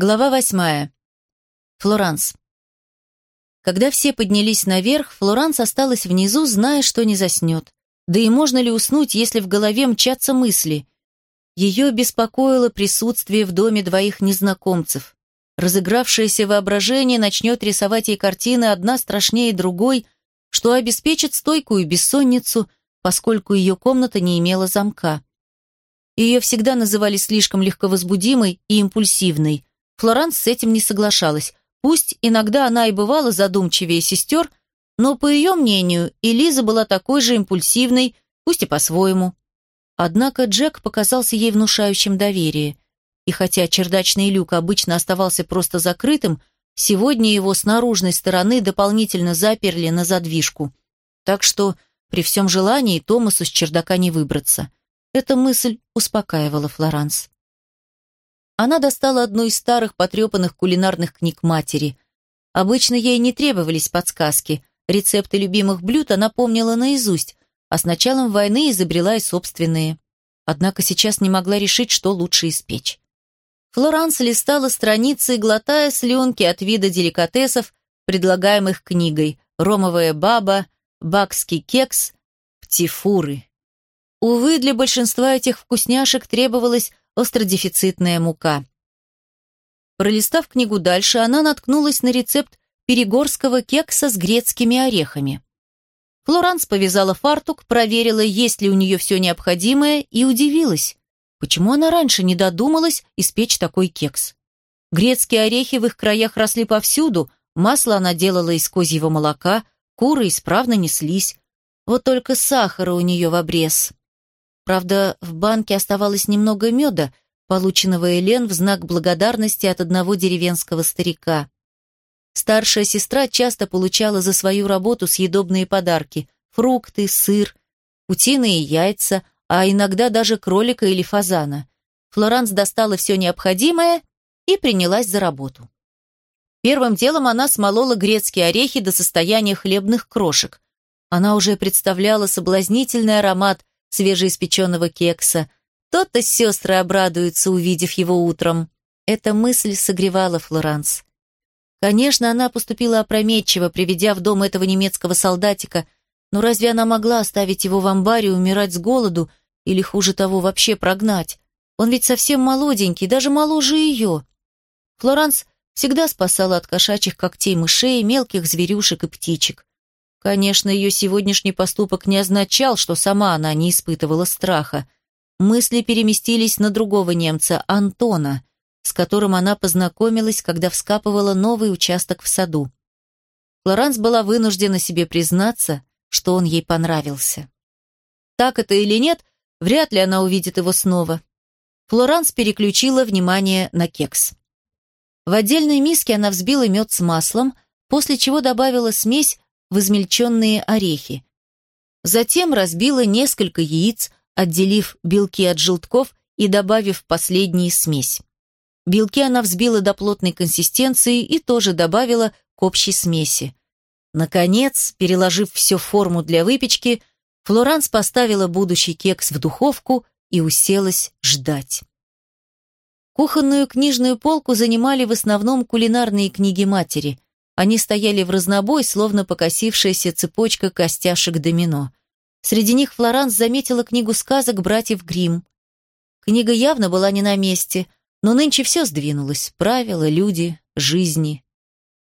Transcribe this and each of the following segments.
Глава восьмая. Флоранс. Когда все поднялись наверх, Флоранс осталась внизу, зная, что не заснет. Да и можно ли уснуть, если в голове мчатся мысли? Ее беспокоило присутствие в доме двоих незнакомцев. Разыгравшееся воображение начнет рисовать ей картины одна страшнее другой, что обеспечит стойкую бессонницу, поскольку ее комната не имела замка. Ее всегда называли слишком легковозбудимой и импульсивной, Флоранс с этим не соглашалась. Пусть иногда она и бывала задумчивее сестер, но, по ее мнению, Элиза была такой же импульсивной, пусть и по-своему. Однако Джек показался ей внушающим доверие. И хотя чердачный люк обычно оставался просто закрытым, сегодня его с наружной стороны дополнительно заперли на задвижку. Так что при всем желании Томасу с чердака не выбраться. Эта мысль успокаивала Флоранс. Она достала одну из старых потрепанных кулинарных книг матери. Обычно ей не требовались подсказки. Рецепты любимых блюд она помнила наизусть, а с началом войны изобрела и собственные. Однако сейчас не могла решить, что лучше испечь. Флоранс листала страницы, глотая слюнки от вида деликатесов, предлагаемых книгой «Ромовая баба», «Бакский кекс», «Птифуры». Увы, для большинства этих вкусняшек требовалось остродефицитная мука. Пролистав книгу дальше, она наткнулась на рецепт перегорского кекса с грецкими орехами. Флоранс повязала фартук, проверила, есть ли у нее все необходимое, и удивилась, почему она раньше не додумалась испечь такой кекс. Грецкие орехи в их краях росли повсюду, масло она делала из козьего молока, куры исправно неслись. Вот только сахара у нее в обрез. Правда, в банке оставалось немного меда, полученного Элен в знак благодарности от одного деревенского старика. Старшая сестра часто получала за свою работу съедобные подарки – фрукты, сыр, утиные яйца, а иногда даже кролика или фазана. Флоранс достала все необходимое и принялась за работу. Первым делом она смолола грецкие орехи до состояния хлебных крошек. Она уже представляла соблазнительный аромат свежеиспеченного кекса. То-то сестры обрадуются, увидев его утром. Эта мысль согревала Флоранс. Конечно, она поступила опрометчиво, приведя в дом этого немецкого солдатика, но разве она могла оставить его в амбаре умирать с голоду или, хуже того, вообще прогнать? Он ведь совсем молоденький, даже моложе ее. Флоранс всегда спасала от кошачьих когтей мышей, мелких зверюшек и птичек. Конечно, ее сегодняшний поступок не означал, что сама она не испытывала страха. Мысли переместились на другого немца, Антона, с которым она познакомилась, когда вскапывала новый участок в саду. Флоранс была вынуждена себе признаться, что он ей понравился. Так это или нет, вряд ли она увидит его снова. Флоранс переключила внимание на кекс. В отдельной миске она взбила мед с маслом, после чего добавила смесь в измельченные орехи. Затем разбила несколько яиц, отделив белки от желтков и добавив последние смесь. Белки она взбила до плотной консистенции и тоже добавила к общей смеси. Наконец, переложив все в форму для выпечки, Флоранс поставила будущий кекс в духовку и уселась ждать. Кухонную книжную полку занимали в основном кулинарные книги матери. Они стояли в разнобой, словно покосившаяся цепочка костяшек домино. Среди них Флоранс заметила книгу сказок братьев Гримм. Книга явно была не на месте, но нынче все сдвинулось. Правила, люди, жизни.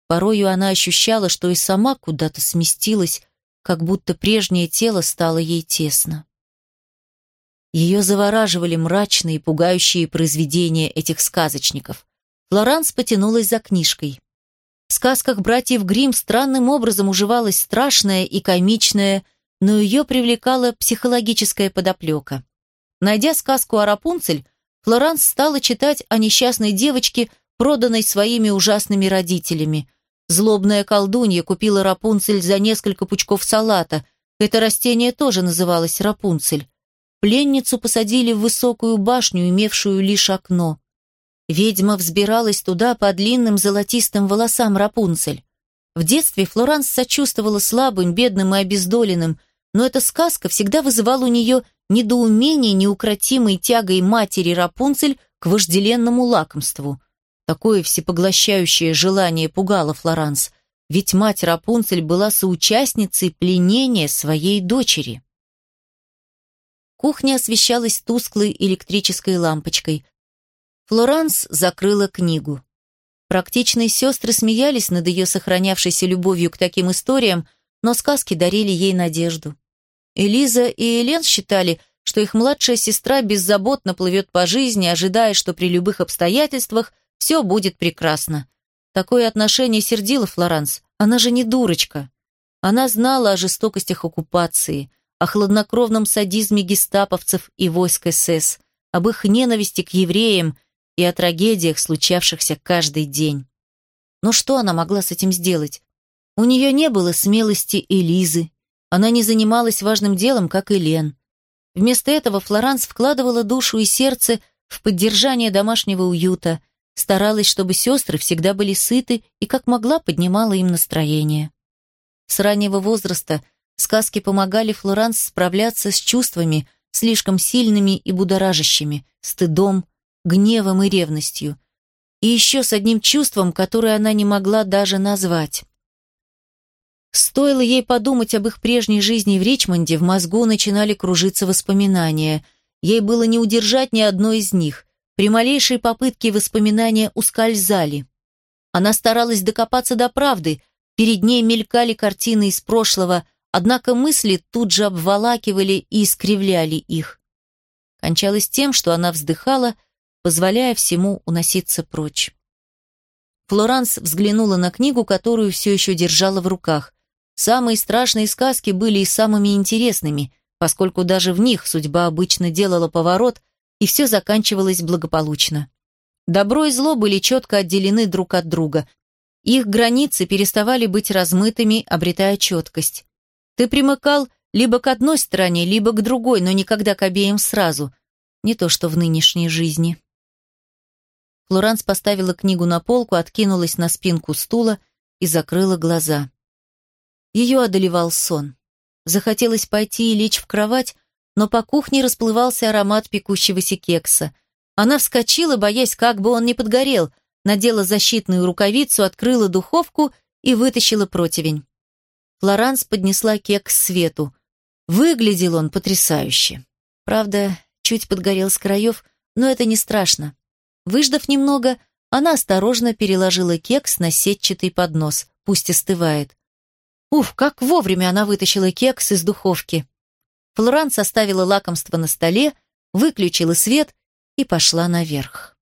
Порою она ощущала, что и сама куда-то сместилась, как будто прежнее тело стало ей тесно. Ее завораживали мрачные и пугающие произведения этих сказочников. Флоранс потянулась за книжкой. В сказках братьев Гримм странным образом уживалось страшное и комичное, но ее привлекала психологическая подоплека. Найдя сказку о Рапунцель, Флоранс стала читать о несчастной девочке, проданной своими ужасными родителями. Злобная колдунья купила Рапунцель за несколько пучков салата. Это растение тоже называлось Рапунцель. Пленницу посадили в высокую башню, имевшую лишь окно. Ведьма взбиралась туда по длинным золотистым волосам Рапунцель. В детстве Флоранс сочувствовала слабым, бедным и обездоленным, но эта сказка всегда вызывала у нее недоумение неукротимой тягой матери Рапунцель к вожделенному лакомству. Такое всепоглощающее желание пугало Флоранс, ведь мать Рапунцель была соучастницей пленения своей дочери. Кухня освещалась тусклой электрической лампочкой. Флоранс закрыла книгу. Практичные сестры смеялись над ее сохранявшейся любовью к таким историям, но сказки дарили ей надежду. Элиза и Элен считали, что их младшая сестра беззаботно плывет по жизни, ожидая, что при любых обстоятельствах все будет прекрасно. Такое отношение сердило Флоранс. Она же не дурочка. Она знала о жестокостях оккупации, о хладнокровном садизме гестаповцев и войск СС, об их ненависти к евреям и о трагедиях, случавшихся каждый день. Но что она могла с этим сделать? У нее не было смелости Элизы. Она не занималась важным делом, как и Лен. Вместо этого Флоранс вкладывала душу и сердце в поддержание домашнего уюта, старалась, чтобы сестры всегда были сыты и как могла поднимала им настроение. С раннего возраста сказки помогали Флоранс справляться с чувствами, слишком сильными и будоражащими, стыдом, гневом и ревностью. И еще с одним чувством, которое она не могла даже назвать. Стоило ей подумать об их прежней жизни в Ричмонде, в мозгу начинали кружиться воспоминания. Ей было не удержать ни одной из них. При малейшей попытке воспоминания ускользали. Она старалась докопаться до правды, перед ней мелькали картины из прошлого, однако мысли тут же обволакивали и искривляли их. Кончалось тем, что она вздыхала, позволяя всему уноситься прочь. Флоранс взглянула на книгу, которую все еще держала в руках. Самые страшные сказки были и самыми интересными, поскольку даже в них судьба обычно делала поворот, и все заканчивалось благополучно. Добро и зло были четко отделены друг от друга. Их границы переставали быть размытыми, обретая четкость. Ты примыкал либо к одной стороне, либо к другой, но никогда к обеим сразу. Не то что в нынешней жизни. Флоранс поставила книгу на полку, откинулась на спинку стула и закрыла глаза. Ее одолевал сон. Захотелось пойти и лечь в кровать, но по кухне расплывался аромат пекущегося кекса. Она вскочила, боясь, как бы он не подгорел, надела защитную рукавицу, открыла духовку и вытащила противень. Флоранс поднесла кекс свету. Выглядел он потрясающе. Правда, чуть подгорел с краев, но это не страшно. Выждав немного, она осторожно переложила кекс на сетчатый поднос, пусть остывает. Уф, как вовремя она вытащила кекс из духовки. Флоранс оставила лакомство на столе, выключила свет и пошла наверх.